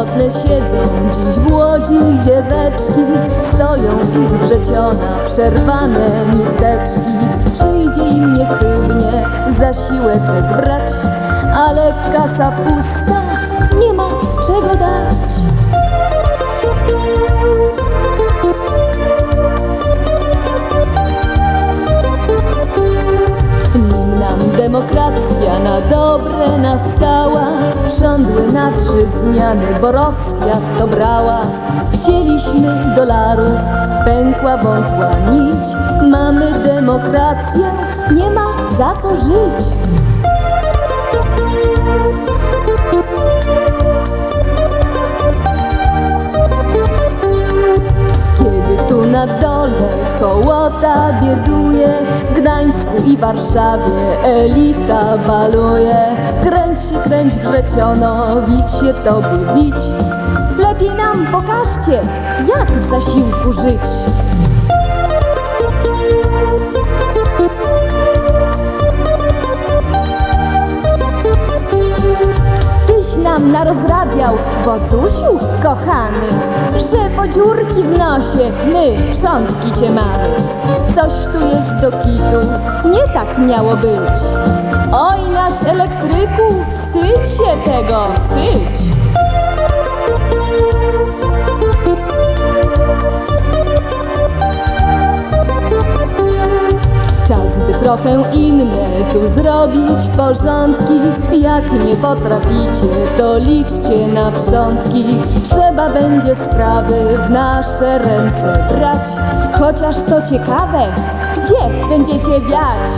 Samotne siedzą dziś w Łodzi dzieweczki Stoją ich wrzeciona, przerwane niteczki. Przyjdzie im niechybnie zasiłeczek brać Ale kasa pusta, nie ma z czego dać. Nim nam demokracja na dobre nastała Rządły na trzy zmiany, bo Rosja to brała. Chcieliśmy dolarów, pękła wątła nić. Mamy demokrację, nie ma za co żyć. Kiedy tu na dole hołota bieduje, w Gdańsku i Warszawie elita baluje. Kręć się, kręć wrzeciono, wić się tobie bić. Lepiej nam pokażcie, jak z zasiłku żyć. Narozrabiał, Bocusiu, kochany, że po dziurki w nosie my przątki cię mamy. Coś tu jest do kitu, nie tak miało być. Oj, nasz elektryku, wstydź się tego, wstydź. Trochę inne tu zrobić porządki. Jak nie potraficie, to liczcie na przątki. Trzeba będzie sprawy w nasze ręce brać. Chociaż to ciekawe, gdzie będziecie wiać?